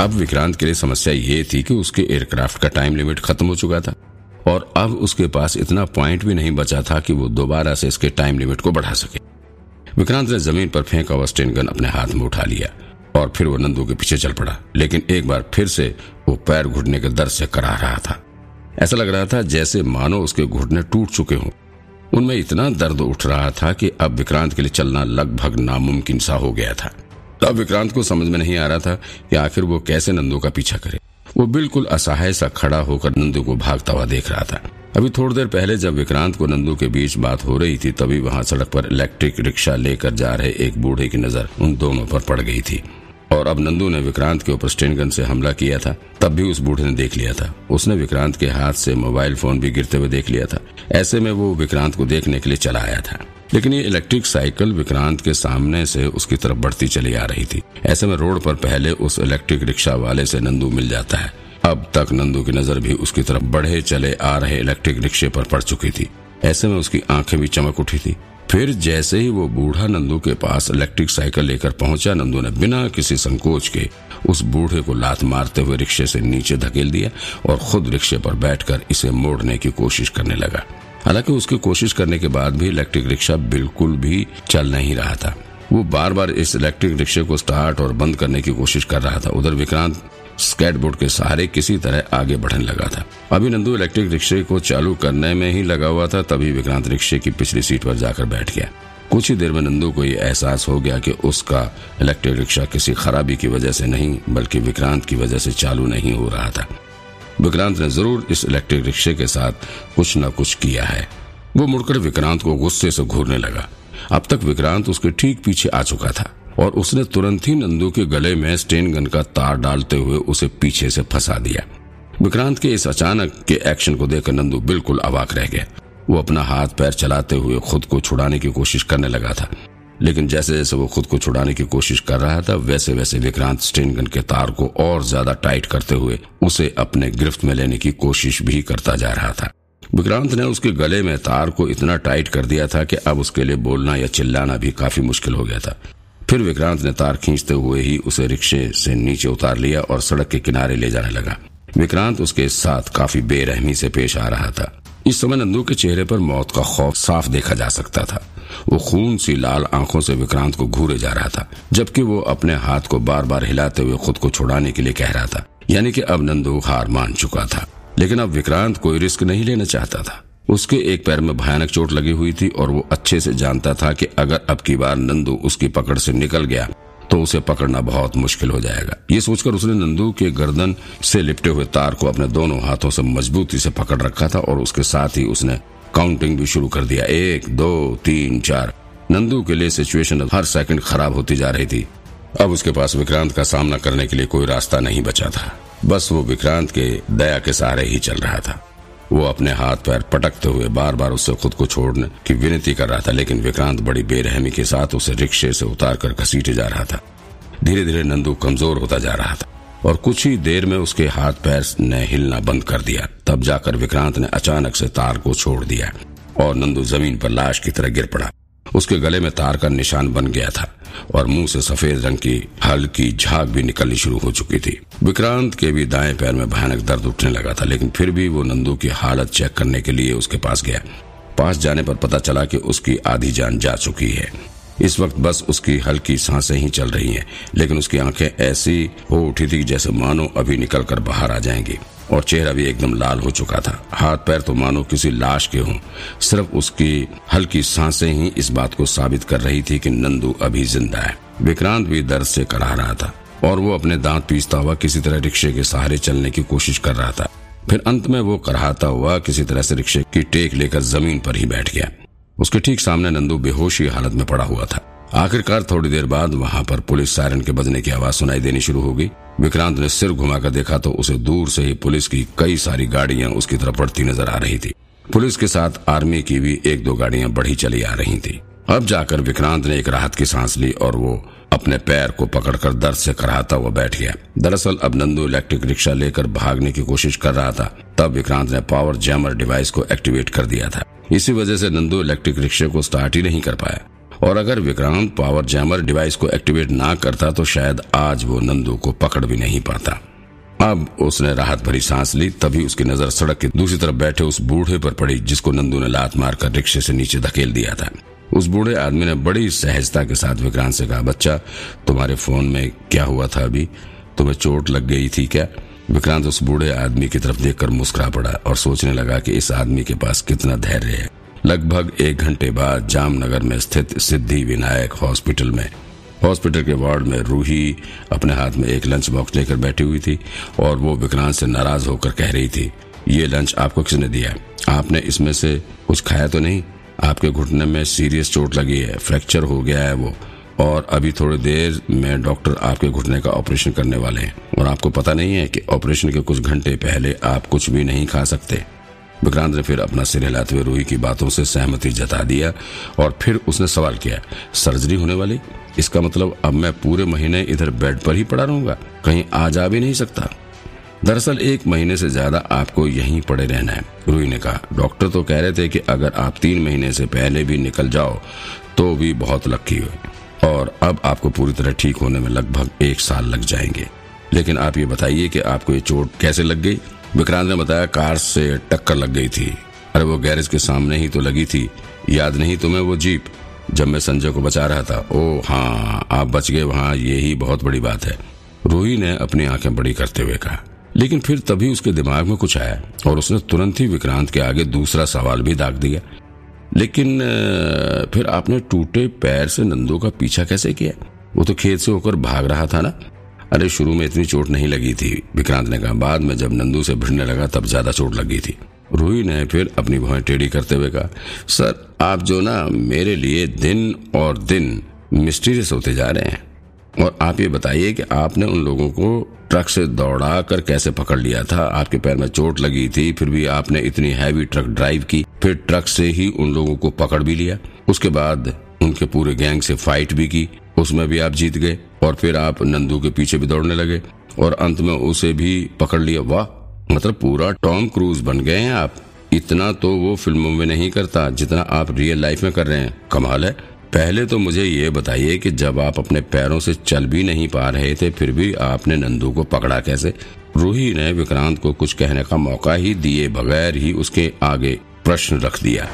अब विक्रांत के लिए समस्या ये थी कि उसके एयरक्राफ्ट का टाइम लिमिट खत्म हो चुका था और अब उसके पास इतना पॉइंट भी नहीं बचा था कि वो दोबारा से इसके टाइम लिमिट को बढ़ा सके। विक्रांत ने ज़मीन पर फेंका हुआ स्टेन गन अपने हाथ में उठा लिया और फिर वो नंदू के पीछे चल पड़ा, लेकिन एक बार फिर से वो पैर घुटने के दर्द से करा रहा था। ऐसा लग रहा था जैसे मानो उसके घुटने टूट चुके हों। उनमें इतना दर्द उठ रहा था कि अब विक्रांत के लिए चलना लगभग नामुमकिन सा हो गया था। अब विक्रांत को समझ में नहीं आ रहा था कि आखिर वो कैसे नंदू का पीछा करे। वो बिल्कुल असहाय सा खड़ा होकर नंदू को भागता हुआ देख रहा था। अभी थोड़ी देर पहले जब विक्रांत को नंदू के बीच बात हो रही थी, तभी वहाँ सड़क पर इलेक्ट्रिक रिक्शा लेकर जा रहे एक बूढ़े की नज़र उन दोनों पर पड़ गई थी। और अब नंदू ने विक्रांत के ऊपर स्टेन गन से हमला किया था, तब भी उस बूढ़े ने देख लिया था। उसने विक्रांत के हाथ से मोबाइल फ़ोन भी गिरते हुए देख लिया था। ऐसे में वो विक्रांत को देखने के लिए चला आया था। लेकिन ये इलेक्ट्रिक साइकिल विक्रांत के सामने से उसकी तरफ़ बढ़ती चली आ रही थी। ऐसे में रोड पर पहले उस इलेक्ट्रिक रिक्शा वाले से नंदू मिल जाता है। अब तक नंदू की नज़र भी उसकी तरफ़ बढ़े चले आ रहे इलेक्ट्रिक रिक्शे पर पड़ चुकी थी। ऐसे में उसकी आँखें भी चमक उठी थी। फिर जैसे ही वो बूढ़ा नंदू के पास इलेक्ट्रिक साइकिल लेकर पहुँचा, नंदू ने बिना किसी संकोच के उस बूढ़े को लात मारते हुए रिक्शे से नीचे धकेल दिया और खुद रिक्शे पर बैठकर इसे मोड़ने की कोशिश करने लगा। हालाँकि उसकी कोशिश करने के बाद भी इलेक्ट्रिक रिक्शा बिल्कुल भी चल नहीं रहा था। वो बार बार इस इलेक्ट्रिक रिक्शे को स्टार्ट और बंद करने की कोशिश कर रहा था। उधर विक्रांत स्केटबोर्ड के सहारे किसी तरह आगे बढ़ने लगा था। अभी नंदू इलेक्ट्रिक रिक्शे को चालू करने में ही लगा हुआ था, तभी विक्रांत रिक्शे की पिछली सीट पर जाकर बैठ गया। कुछ ही देर में नंदू को ये एहसास हो गया कि उसका इलेक्ट्रिक रिक्शा किसी खराबी की वजह से नहीं, बल्कि विक्रांत की वजह से चालू नहीं हो रहा था। विक्रांत ने ज़रूर इस इलेक्ट्रिक रिक्शे के साथ कुछ न कुछ किया है। वो मुड़कर विक्रांत को गुस्से से घूरने लगा। अब तक विक्रांत उसके ठीक पीछे आ चुका था और उसने तुरंत ही नंदू के गले में स्टेन गन का तार डालते हुए उसे पीछे से फंसा दिया। विक्रांत के इस अचानक के एक्शन को देखकर नंदू बिल्कुल अवाक रह गया। वो अपना हाथ पैर चलाते हुए खुद को छुड़ाने की कोशिश करने लगा था। लेकिन जैसे जैसे वो खुद को छुड़ाने की कोशिश कर रहा था, वैसे वैसे विक्रांत स्टेनगन के तार को और ज़्यादा टाइट करते हुए उसे अपने गिरफ्त में लेने की कोशिश भी करता जा रहा था। विक्रांत ने उसके गले में तार को इतना टाइट कर दिया था कि अब उसके लिए बोलना या चिल्लाना भी काफ़ी मुश्किल हो गया था। फिर विक्रांत ने तार खींचते हुए ही उसे रिक्शे से नीचे उतार लिया और सड़क के किनारे ले जाने लगा। विक्रांत उसके साथ काफ़ी बेरहमी से पेश आ रहा था। इस समय नंदू के चेहरे पर मौत का खौफ साफ़ देखा जा सकता था। वो खून सी लाल आँखों से विक्रांत को घूरे जा रहा था, जबकि वो अपने हाथ को बार बार हिलाते हुए खुद को छुड़ाने के लिए कह रहा था, यानी कि अब नंदू हार मान चुका था। लेकिन अब विक्रांत कोई रिस्क नहीं लेना चाहता था। उसके एक पैर में भयानक चोट लगी हुई थी और वो अच्छे से जानता था कि अगर अब की बार नंदू उसकी पकड़ से निकल गया तो उसे पकड़ना बहुत मुश्किल हो जाएगा। ये सोचकर उसने नंदू के गर्दन से लिपटे हुए तार को अपने दोनों हाथों से मजबूती से पकड़ रखा था और उसके साथ ही उसने काउंटिंग भी शुरू कर दिया। एक, दो, तीन, चार। नंदू के लिए सिचुएशन हर सेकंड खराब होती जा रही थी। अब उसके पास विक्रांत का सामना करने के लिए कोई रास्ता नहीं बचा था। बस वो विक्रांत के दया के सहारे ही चल रहा था। वो अपने हाथ पैर पटकते हुए बार बार उससे खुद को छोड़ने की विनती कर रहा था, लेकिन विक्रांत बड़ी बेरहमी के साथ उसे रिक्शे से उतार कर घसीटे जा रहा था। धीरे धीरे नंदू कमज़ोर होता जा रहा था और कुछ ही देर में उसके हाथ पैर ने हिलना बंद कर दिया। तब जाकर विक्रांत ने अचानक से तार को छोड़ दिया और नंदू ज़मीन पर लाश की तरह गिर पड़ा। उसके गले में तार का निशान बन गया था और मुँह से सफ़ेद रंग की हल्की झाग भी निकलनी शुरू हो चुकी थी। विक्रांत के भी दाएँ पैर में भयानक दर्द उठने लगा था, लेकिन फिर भी वो नंदू की हालत चेक करने के लिए उसके पास गया। पास जाने पर पता चला कि उसकी आधी जान जा चुकी है। इस वक्त बस उसकी हल्की साँसें ही चल रही हैं, लेकिन उसकी आँखें ऐसी हो उठी थी जैसे मानो अभी निकल कर बाहर आ जाएँगी। और चेहरा भी एकदम लाल हो चुका था। हाथ पैर तो मानो किसी लाश के हों। सिर्फ़ उसकी हल्की साँसें ही इस बात को साबित कर रही थी कि नंदू अभी ज़िंदा है। विक्रांत भी दर्द से करा रहा था और वो अपने दांत पीसता हुआ किसी तरह रिक्शे के सहारे चलने की कोशिश कर रहा था। फिर अंत में वो कराहता हुआ किसी तरह से रिक्शे की टेक लेकर ज़मीन पर ही बैठ गया। उसके ठीक सामने नंदू बेहोशी हालत में पड़ा हुआ था। आखिरकार थोड़ी देर बाद वहाँ पर पुलिस सायरन के बजने की आवाज़ सुनाई देनी शुरू हो गई। विक्रांत ने सिर घुमाकर देखा तो उसे दूर से ही पुलिस की कई सारी गाड़ियाँ उसकी तरफ़ बढ़ती नज़र आ रही थी। पुलिस के साथ आर्मी की भी एक दो गाड़ियाँ बढ़ी चली आ रही थी। अब जाकर विक्रांत ने एक राहत की सांस ली और वो अपने पैर को पकड़कर दर्द से कराहता हुआ बैठ गया। दरअसल अब नंदू इलेक्ट्रिक रिक्शा लेकर भागने की कोशिश कर रहा था। तब विक्रांत ने पावर जैमर डिवाइस को एक्टिवेट कर दिया था। इसी वजह से नंदू इलेक्ट्रिक रिक्शे को स्टार्ट ही नहीं कर पाया। और अगर विक्रांत पावर जैमर डिवाइस को एक्टिवेट ना करता तो शायद आज वो नंदू को पकड़ भी नहीं पाता। अब उसने राहत भरी सांस ली, तभी उसकी नज़र सड़क के दूसरी तरफ़ बैठे उस बूढ़े पर पड़ी, जिसको नंदू ने लात मारकर रिक्शे से नीचे धकेल दिया था। उस बूढ़े आदमी ने बड़ी सहजता के साथ विक्रांत से कहा, बच्चा, तुम्हारे फ़ोन में क्या हुआ था अभी? तुम्हें चोट लग गई थी क्या? विक्रांत उस बूढ़े आदमी की तरफ़ देखकर मुस्कुरा पड़ा और सोचने लगा कि इस आदमी के पास कितना धैर्य है। लगभग एक घंटे बाद जामनगर में स्थित सिद्धि विनायक हॉस्पिटल में, हॉस्पिटल के वार्ड में रूही अपने हाथ में एक लंच बॉक्स लेकर बैठी हुई थी और वो विक्रांत से नाराज़ होकर कह रही थी, ये लंच आपको किसने दिया? आपने इसमें से कुछ खाया तो नहीं? आपके घुटने में सीरियस चोट लगी है, फ्रैक्चर हो गया है वो, और अभी थोड़ी देर में डॉक्टर आपके घुटने का ऑपरेशन करने वाले हैं और आपको पता नहीं है कि ऑपरेशन के कुछ घंटे पहले आप कुछ भी नहीं खा सकते। विक्रांत ने फिर अपना सिर हिलाते हुए रूही की बातों से सहमति जता दिया और फिर उसने सवाल किया, सर्जरी होने वाली? इसका मतलब अब मैं पूरे महीने इधर बेड पर ही पड़ा रहूँगा, कहीं आ जा भी नहीं सकता? दरअसल एक महीने से ज़्यादा आपको यहीं पड़े रहना है रूही ने कहा। डॉक्टर तो कह रहे थे कि अगर आप तीन महीने से पहले भी निकल जाओ तो भी बहुत लक्की हो, और अब आपको पूरी तरह ठीक होने में लगभग एक साल लग जाएँगे। लेकिन आप ये बताइए कि आपको ये चोट कैसे लग गई? विक्रांत ने बताया कार से टक्कर लग गई थी। अरे वो गैरेज के सामने ही तो लगी थी। याद नहीं तुम्हें वो जीप? जब मैं संजय को बचा रहा था। ओ हाँ आप बच गए वहाँ, ये ही बहुत बड़ी बात है। रूही ने अपनी आँखें बड़ी करते हुए कहा। लेकिन फिर तभी उसके दिमाग में कुछ आया और उसने तुरंत ही विक्रांत के आगे दूसरा सवाल भी दाग दिया। लेकिन फिर आपने टूटे पैर से नंदू का पीछा कैसे किया? वो तो खेत से होकर भाग रहा था ना? अरे शुरू में इतनी चोट नहीं लगी थी। विक्रांत ने कहा, बाद में जब नंदू से भिड़ने लगा तब ज़्यादा चोट लगी थी। रूही ने फिर अपनी भवें टेढ़ी करते हुए कहा, सर, आप जो ना मेरे लिए दिन और दिन मिस्टीरियस होते जा रहे हैं। और आप ये बताइए कि आपने उन लोगों को ट्रक से दौड़ा कर कैसे पकड़ लिया था? आपके पैर में चोट लगी थी, फिर भी आपने इतनी हैवी ट्रक ड्राइव की, फिर ट्रक से ही उन लोगों को पकड़ भी लिया। उसके बाद उनके पूरे गैंग से फाइट भी की, उसमें भी आप जीत गए, और फिर आप नंदू के पीछे भी दौड़ने लगे, और अंत में उसे भी पकड़ लिया। वाह! मतलब पूरा टॉम क्रूज बन गए हैं आप। इतना तो वो फ़िल्मों में नहीं करता, जितना आप रियल लाइफ में कर रहे हैं। कमाल है। पहले तो मुझे ये बताइए कि जब आप अपने पैरों से चल भी नहीं पा रहे थे, फिर भी आपने नंदू को पकड़ा कैसे? रूही ने विक्रांत को कुछ कहने का मौका ही दिए बगैर ही उसके आगे प्रश्न रख दिया।